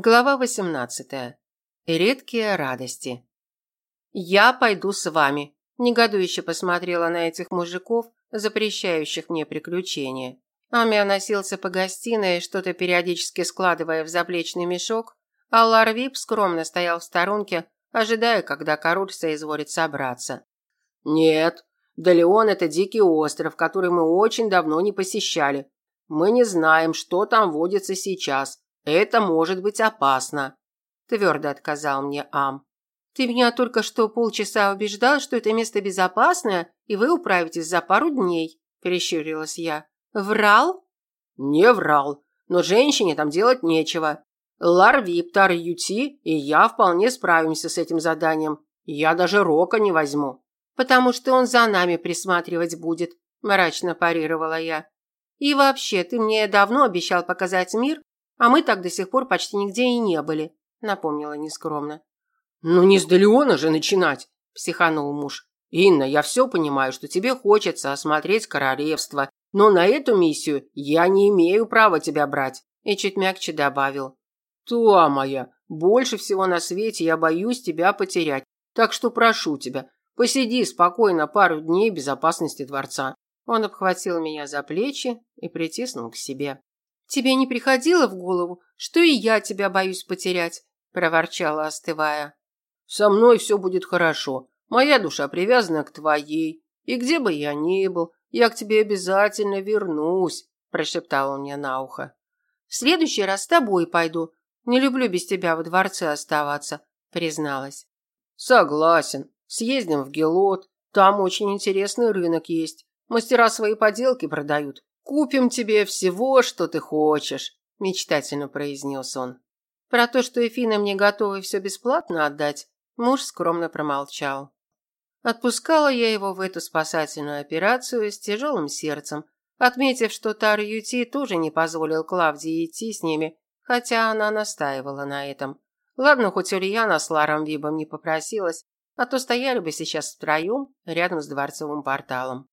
Глава 18. Редкие радости. Я пойду с вами, негодующе посмотрела на этих мужиков, запрещающих мне приключения. Амиа носился по гостиной, что-то периодически складывая в заплечный мешок, а Ларвип скромно стоял в сторонке, ожидая, когда король соизволит собраться. Нет, Далеон – это дикий остров, который мы очень давно не посещали. Мы не знаем, что там водится сейчас, это может быть опасно, твердо отказал мне Ам. Ты меня только что полчаса убеждал, что это место безопасное, и вы управитесь за пару дней, прищурилась я. Врал? Не врал, но женщине там делать нечего. Ларвип, Тар Юти и я вполне справимся с этим заданием. Я даже Рока не возьму. Потому что он за нами присматривать будет, мрачно парировала я. И вообще, ты мне давно обещал показать мир, а мы так до сих пор почти нигде и не были, напомнила нескромно. Ну не с Далеона же начинать, психанул муж. Инна, я все понимаю, что тебе хочется осмотреть королевство, но на эту миссию я не имею права тебя брать. И чуть мягче добавил. Туа моя, больше всего на свете я боюсь тебя потерять, так что прошу тебя, посиди спокойно пару дней в безопасности дворца. Он обхватил меня за плечи и притиснул к себе. Тебе не приходило в голову, что и я тебя боюсь потерять, проворчала, остывая. Со мной все будет хорошо. Моя душа привязана к твоей, и где бы я ни был, я к тебе обязательно вернусь, прошептал он мне на ухо. В следующий раз с тобой пойду. Не люблю без тебя во дворце оставаться, призналась. Согласен. Съездим в Гелот. Там очень интересный рынок есть. Мастера свои поделки продают. Купим тебе всего, что ты хочешь, мечтательно произнес он. Про то, что Эфина мне готова все бесплатно отдать, муж скромно промолчал. Отпускала я его в эту спасательную операцию с тяжелым сердцем, отметив, что Тар Юти тоже не позволил Клавдии идти с ними, хотя она настаивала на этом. Ладно, хоть Ульяна с Ларом Вибом не попросилась, а то стояли бы сейчас втроем рядом с дворцовым порталом.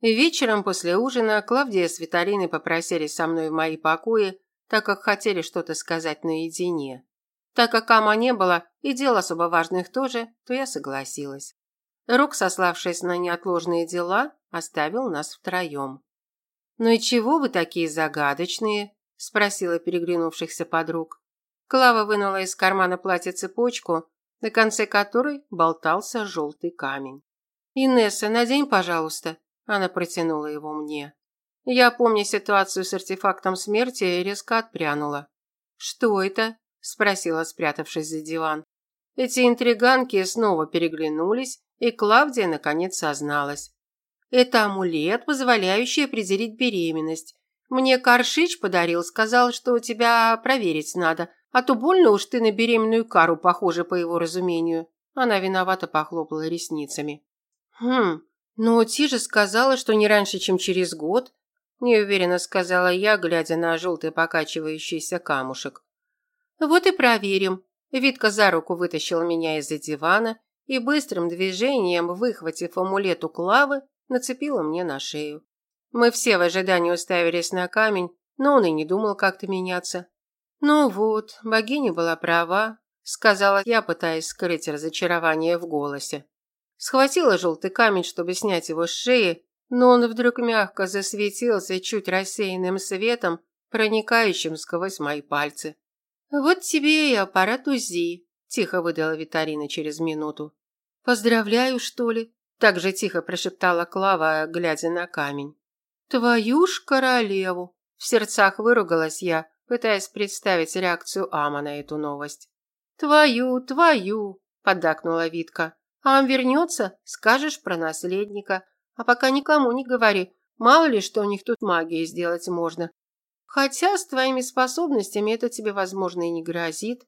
Вечером после ужина Клавдия с Виталиной попросили со мной в мои покои, так как хотели что-то сказать наедине. Так как Ама не было и дел особо важных тоже, то я согласилась. Рук, сославшись на неотложные дела, оставил нас втроем. «Ну и чего вы такие загадочные?» – спросила переглянувшихся подруг. Клава вынула из кармана платья цепочку, на конце которой болтался желтый камень. «Инесса, надень, пожалуйста», она протянула его мне. Я, помня ситуацию с артефактом смерти, резко отпрянула. «Что это?» – спросила, спрятавшись за диван. Эти интриганки снова переглянулись, и Клавдия наконец созналась. «Это амулет, позволяющий определить беременность. Мне Каршич подарил, сказал, что тебя проверить надо, а то больно уж ты на беременную кару похожа по его разумению». Она виновато похлопала ресницами. «Хм, «Но Тижа сказала, что не раньше, чем через год», – неуверенно сказала я, глядя на желтый покачивающийся камушек. «Вот и проверим». Витка за руку вытащил меня из-за дивана и быстрым движением, выхватив амулет у Клавы, нацепила мне на шею. Мы все в ожидании уставились на камень, но он и не думал как-то меняться. «Ну вот, богиня была права», – сказала я, пытаясь скрыть разочарование в голосе. Схватила желтый камень, чтобы снять его с шеи, но он вдруг мягко засветился чуть рассеянным светом, проникающим сквозь мои пальцы. «Вот тебе и аппарат УЗИ», – тихо выдала Виталина через минуту. «Поздравляю, что ли?» – так же тихо прошептала Клава, глядя на камень. «Твою ж королеву!» – в сердцах выругалась я, пытаясь представить реакцию Ама на эту новость. «Твою, твою!» – поддакнула Витка. А он вернется, скажешь про наследника. А пока никому не говори, мало ли что у них тут магией сделать можно. Хотя с твоими способностями это тебе, возможно, и не грозит.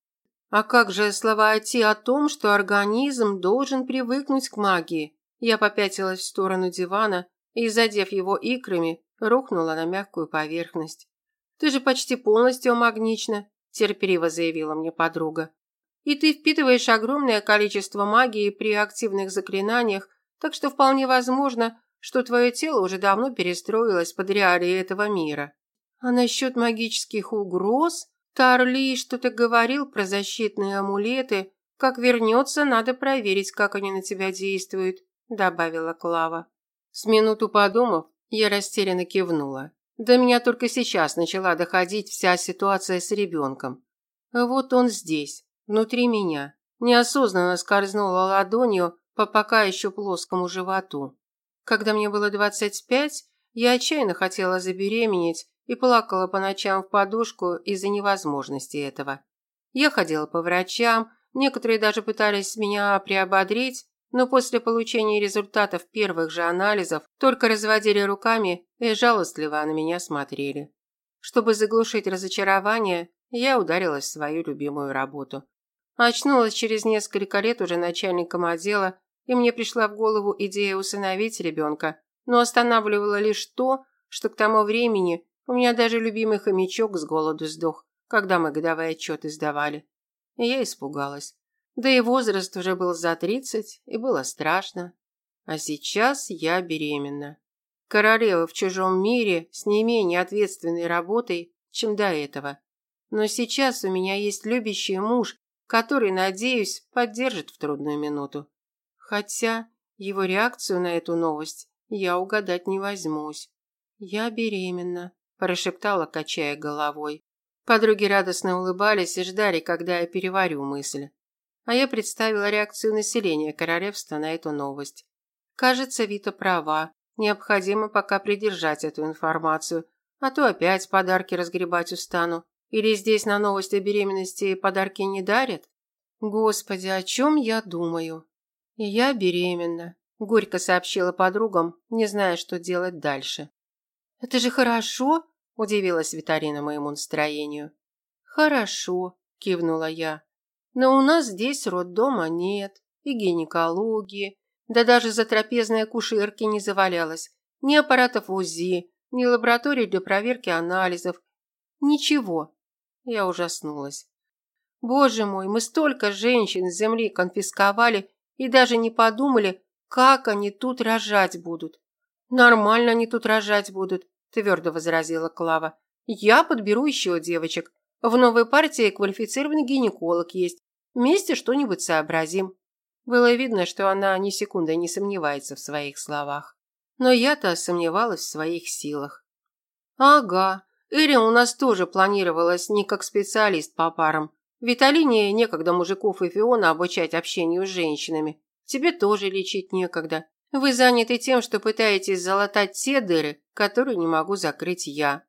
А как же слова Ати о том, что организм должен привыкнуть к магии? Я попятилась в сторону дивана и, задев его икрами, рухнула на мягкую поверхность. «Ты же почти полностью магнична», – терпеливо заявила мне подруга. И ты впитываешь огромное количество магии при активных заклинаниях, так что вполне возможно, что твое тело уже давно перестроилось под реалии этого мира. А насчет магических угроз, Тарли что-то говорил про защитные амулеты. Как вернется, надо проверить, как они на тебя действуют, добавила Клава. С минуту подумав, я растерянно кивнула. До меня только сейчас начала доходить вся ситуация с ребенком. Вот он здесь, внутри меня. Неосознанно скользнула ладонью по пока еще плоскому животу. Когда мне было 25, я отчаянно хотела забеременеть и плакала по ночам в подушку из-за невозможности этого. Я ходила по врачам, некоторые даже пытались меня приободрить, но после получения результатов первых же анализов только разводили руками и жалостливо на меня смотрели. Чтобы заглушить разочарование, я ударилась в свою любимую работу. Очнулась через несколько лет уже начальником отдела, и мне пришла в голову идея усыновить ребенка, но останавливало лишь то, что к тому времени у меня даже любимый хомячок с голоду сдох, когда мы годовые отчеты сдавали. И я испугалась. Да и возраст уже был за тридцать, и было страшно. А сейчас я беременна. Королева в чужом мире с не менее ответственной работой, чем до этого. Но сейчас у меня есть любящий муж, который, надеюсь, поддержит в трудную минуту. Хотя его реакцию на эту новость я угадать не возьмусь. Я беременна, прошептала, качая головой. Подруги радостно улыбались и ждали, когда я переварю мысль. А я представила реакцию населения королевства на эту новость. Кажется, Вита права. Необходимо пока придержать эту информацию, а то опять подарки разгребать устану. Или здесь на новости о беременности подарки не дарят? Господи, о чем я думаю? я беременна, горько сообщила подругам, не зная, что делать дальше. Это же хорошо, удивилась Виталина моему настроению. Хорошо, кивнула я. Но у нас здесь роддома нет, и гинекологии, да даже за трапезной акушерки не завалялось, ни аппаратов УЗИ, ни лабораторий для проверки анализов. Ничего. Я ужаснулась. Боже мой, мы столько женщин с земли конфисковали и даже не подумали, как они тут рожать будут. Нормально они тут рожать будут, твердо возразила Клава. Я подберу еще девочек. В новой партии квалифицированный гинеколог есть. Вместе что-нибудь сообразим. Было видно, что она ни секунды не сомневается в своих словах. Но я-то сомневалась в своих силах. Ага, Эри у нас тоже планировалась не как специалист по парам. Виталине некогда мужиков и Фиона обучать общению с женщинами. Тебе тоже лечить некогда. Вы заняты тем, что пытаетесь залатать те дыры, которые не могу закрыть я.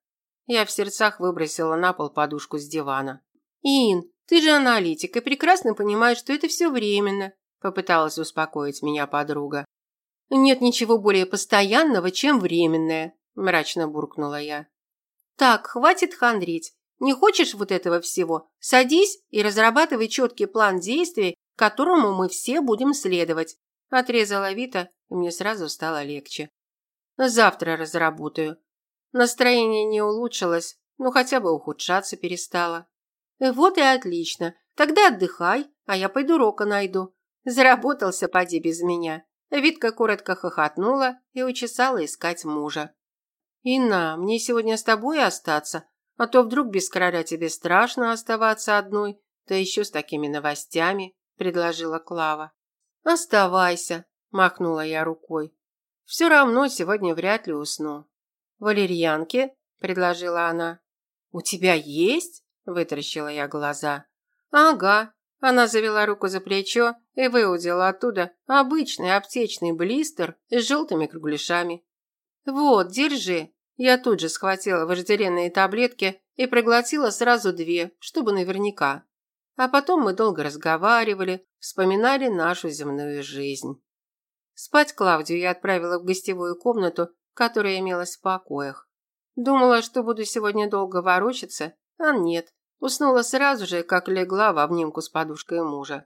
Я в сердцах выбросила на пол подушку с дивана. «Ин, ты же аналитик и прекрасно понимаешь, что это все временно», попыталась успокоить меня подруга. «Нет ничего более постоянного, чем временное», мрачно буркнула я. «Так, хватит хандрить. Не хочешь вот этого всего? Садись и разрабатывай четкий план действий, которому мы все будем следовать», отрезала Вита, и мне сразу стало легче. «Завтра разработаю. Настроение не улучшилось, но хотя бы ухудшаться перестало. Вот и отлично. Тогда отдыхай, а я пойду Рока найду. Заработался поди без меня. Витка коротко хохотнула и учесала искать мужа. «Инна, мне сегодня с тобой остаться, а то вдруг без короля тебе страшно оставаться одной, да еще с такими новостями», – предложила Клава. «Оставайся», – махнула я рукой. «Все равно сегодня вряд ли усну». «Валерьянки?» – предложила она. «У тебя есть?» – вытаращила я глаза. «Ага». Она завела руку за плечо и выудила оттуда обычный аптечный блистер с желтыми кругляшами. «Вот, держи». Я тут же схватила вожделенные таблетки и проглотила сразу две, чтобы наверняка. А потом мы долго разговаривали, вспоминали нашу земную жизнь. Спать Клавдию я отправила в гостевую комнату которая имелась в покоях. Думала, что буду сегодня долго ворочаться, а нет. Уснула сразу же, как легла в обнимку с подушкой мужа.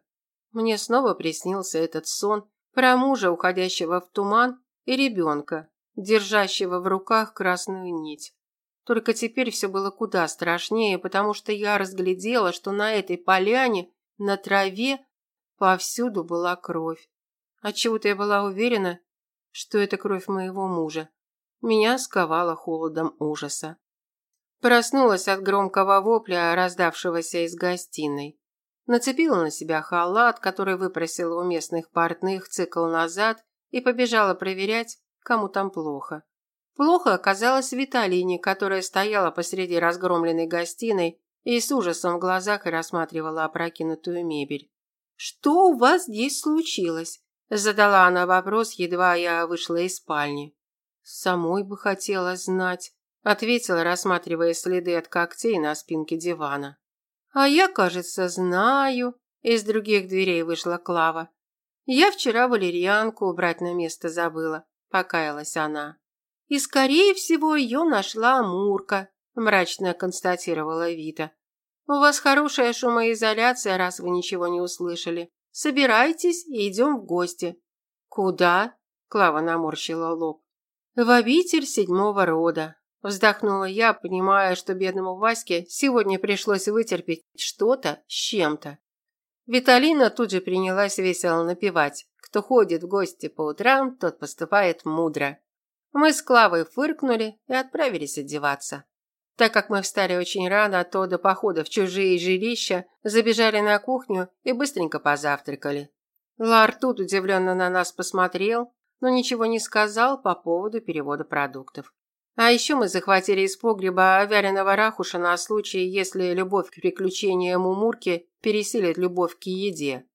Мне снова приснился этот сон про мужа, уходящего в туман, и ребенка, держащего в руках красную нить. Только теперь все было куда страшнее, потому что я разглядела, что на этой поляне, на траве, повсюду была кровь. Отчего-то я была уверена, что это кровь моего мужа. Меня сковало холодом ужаса. Проснулась от громкого вопля, раздавшегося из гостиной. Нацепила на себя халат, который выпросила у местных портных цикл назад, и побежала проверять, кому там плохо. Плохо оказалось Виталине, которая стояла посреди разгромленной гостиной и с ужасом в глазах рассматривала опрокинутую мебель. «Что у вас здесь случилось?» – задала она вопрос, едва я вышла из спальни. «Самой бы хотела знать», – ответила, рассматривая следы от когтей на спинке дивана. «А я, кажется, знаю», – из других дверей вышла Клава. «Я вчера валерьянку убрать на место забыла», – покаялась она. «И, скорее всего, ее нашла Мурка», – мрачно констатировала Вита. «У вас хорошая шумоизоляция, раз вы ничего не услышали. Собирайтесь и идем в гости». «Куда?» – Клава наморщила лоб. «В обитель седьмого рода», – вздохнула я, понимая, что бедному Ваське сегодня пришлось вытерпеть что-то с чем-то. Виталина тут же принялась весело напевать. Кто ходит в гости по утрам, тот поступает мудро. Мы с Клавой фыркнули и отправились одеваться. Так как мы встали очень рано, то до похода в чужие жилища забежали на кухню и быстренько позавтракали. Лар тут удивленно на нас посмотрел, но ничего не сказал по поводу перевода продуктов. А еще мы захватили из погреба вяленого рахуша на случай, если любовь к приключениям у Мурки пересилит любовь к еде.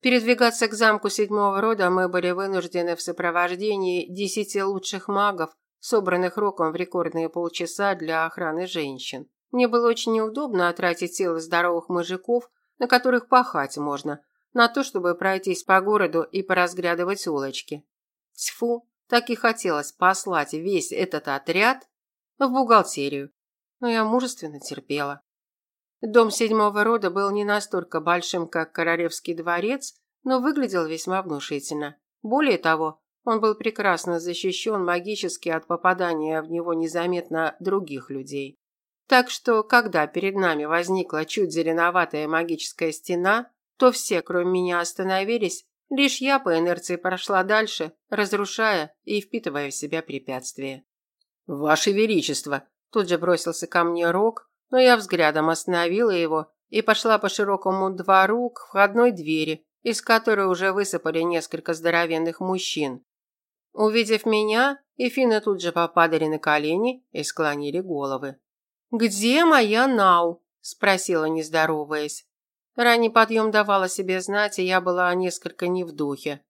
Передвигаться к замку седьмого рода мы были вынуждены в сопровождении десяти лучших магов, собранных роком в рекордные полчаса для охраны женщин. Мне было очень неудобно тратить силы здоровых мужиков, на которых пахать можно, на то, чтобы пройтись по городу и поразглядывать улочки. Тьфу, так и хотелось послать весь этот отряд в бухгалтерию, но я мужественно терпела. Дом седьмого рода был не настолько большим, как Королевский дворец, но выглядел весьма внушительно. Более того, он был прекрасно защищен магически от попадания в него незаметно других людей. Так что, когда перед нами возникла чуть зеленоватая магическая стена, то все, кроме меня, остановились, лишь я по инерции прошла дальше, разрушая и впитывая в себя препятствия. «Ваше Величество!» Тут же бросился ко мне Рок, но я взглядом остановила его и пошла по широкому двору к входной двери, из которой уже высыпали несколько здоровенных мужчин. Увидев меня, эфины тут же попадали на колени и склонили головы. «Где моя Нау?» – спросила, не здороваясь. Ранний подъем давала себе знать, и я была несколько не в духе.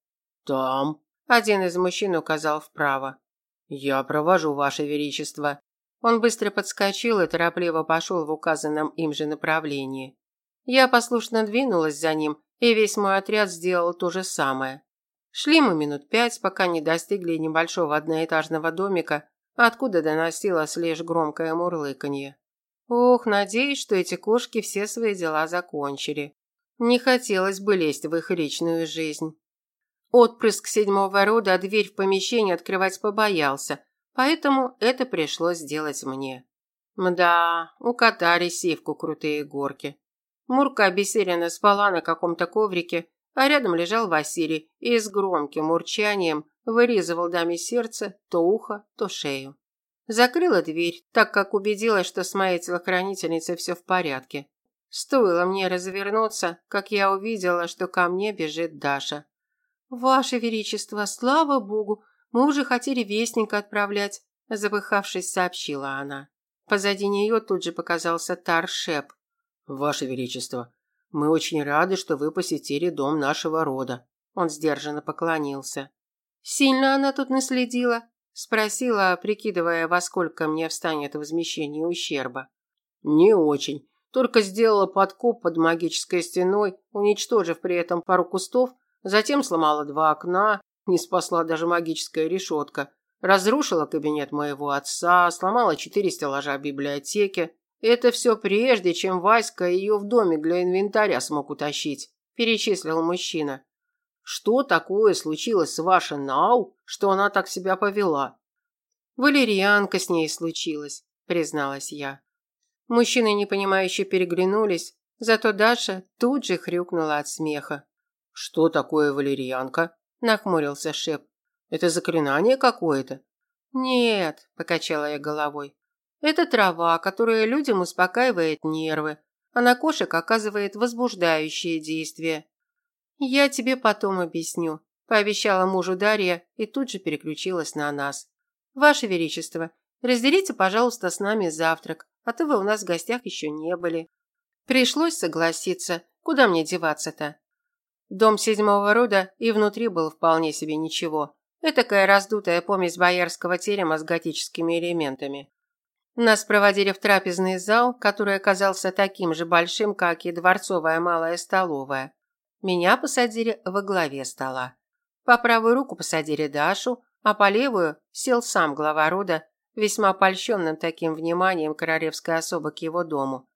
«Там», – один из мужчин указал вправо. «Я провожу, Ваше Величество». Он быстро подскочил и торопливо пошел в указанном им же направлении. Я послушно двинулась за ним, и весь мой отряд сделал то же самое. Шли мы минут пять, пока не достигли небольшого одноэтажного домика, откуда доносилось лишь громкое мурлыканье. Ох, надеюсь, что эти кошки все свои дела закончили. Не хотелось бы лезть в их личную жизнь. Отпрыск седьмого рода дверь в помещение открывать побоялся, поэтому это пришлось сделать мне. Мда, укатали сивку крутые горки. Мурка обессиленно спала на каком-то коврике, а рядом лежал Василий и с громким урчанием вырезывал даме сердце то ухо, то шею. Закрыла дверь, так как убедилась, что с моей телохранительницей все в порядке. Стоило мне развернуться, как я увидела, что ко мне бежит Даша. «Ваше Величество, слава Богу, мы уже хотели вестника отправлять», запыхавшись, сообщила она. Позади нее тут же показался Таршеп. «Ваше Величество, мы очень рады, что вы посетили дом нашего рода. Он сдержанно поклонился. Сильно она тут наследила? спросила, прикидывая, во сколько мне встанет возмещение ущерба. Не очень. Только сделала подкоп под магической стеной, уничтожив при этом пару кустов, затем сломала два окна, не спасла даже магическая решетка, разрушила кабинет моего отца, сломала четыре стеллажа библиотеки, это все прежде, чем Васька ее в домик для инвентаря смог утащить, перечислил мужчина. Что такое случилось с вашей Нау, что она так себя повела? Валерьянка с ней случилась, призналась я. Мужчины непонимающе переглянулись, зато Даша тут же хрюкнула от смеха. Что такое валерьянка? Нахмурился Шеп. Это заклинание какое-то? Нет, покачала я головой. Это трава, которая людям успокаивает нервы, а на кошек оказывает возбуждающее действие. Я тебе потом объясню, пообещала мужу Дарья и тут же переключилась на нас. Ваше величество, разделите, пожалуйста, с нами завтрак, а то вы у нас в гостях еще не были. Пришлось согласиться. Куда мне деваться-то? Дом седьмого рода и внутри был вполне себе ничего. Этакая раздутая помесь боярского терема с готическими элементами. Нас проводили в трапезный зал, который оказался таким же большим, как и дворцовая малая столовая. Меня посадили во главе стола. По правую руку посадили Дашу, а по левую сел сам глава рода, весьма польщенным таким вниманием королевской особы к его дому.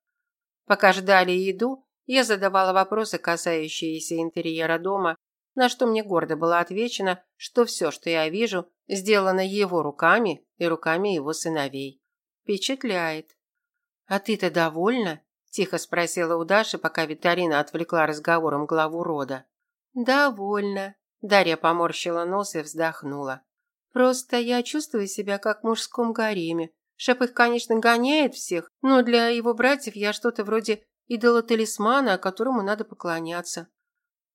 Пока ждали еду, я задавала вопросы, касающиеся интерьера дома, на что мне гордо было отвечено, что все, что я вижу, сделано его руками и руками его сыновей. Впечатляет. А ты-то довольна? Тихо спросила у Даши, пока Виталина отвлекла разговором главу рода. Довольна. Дарья поморщила нос и вздохнула. Просто я чувствую себя как в мужском гареме. Шеп их, конечно, гоняет всех, но для его братьев я что-то вроде идола-талисмана, которому надо поклоняться.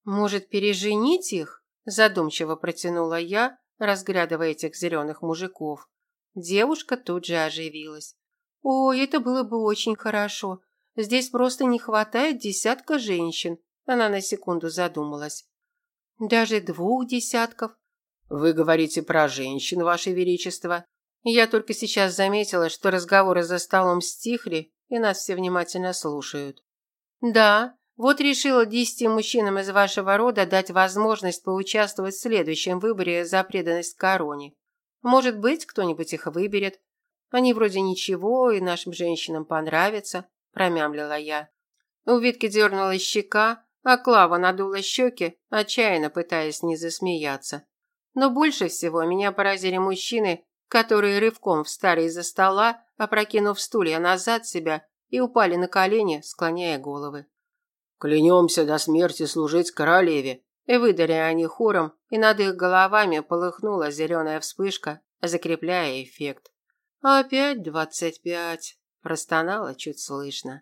Может, переженить их? Задумчиво протянула я, разглядывая этих зеленых мужиков. Девушка тут же оживилась. «Ой, это было бы очень хорошо. Здесь просто не хватает десятка женщин». Она на секунду задумалась. «Даже двух десятков». «Вы говорите про женщин, Ваше Величество?» Я только сейчас заметила, что разговоры за столом стихли, и нас все внимательно слушают. «Да, вот решила десяти мужчинам из вашего рода дать возможность поучаствовать в следующем выборе за преданность короне. Может быть, кто-нибудь их выберет. Они вроде ничего, и нашим женщинам понравятся, промямлила я. У Витки дернулась щека, а Клава надула щеки, отчаянно пытаясь не засмеяться. Но больше всего меня поразили мужчины, которые рывком встали из-за стола, опрокинув стулья назад себя и упали на колени, склоняя головы. «Клянемся до смерти служить королеве», и выдали они хором, и над их головами полыхнула зеленая вспышка, закрепляя эффект. «Опять двадцать пять», – простонала чуть слышно.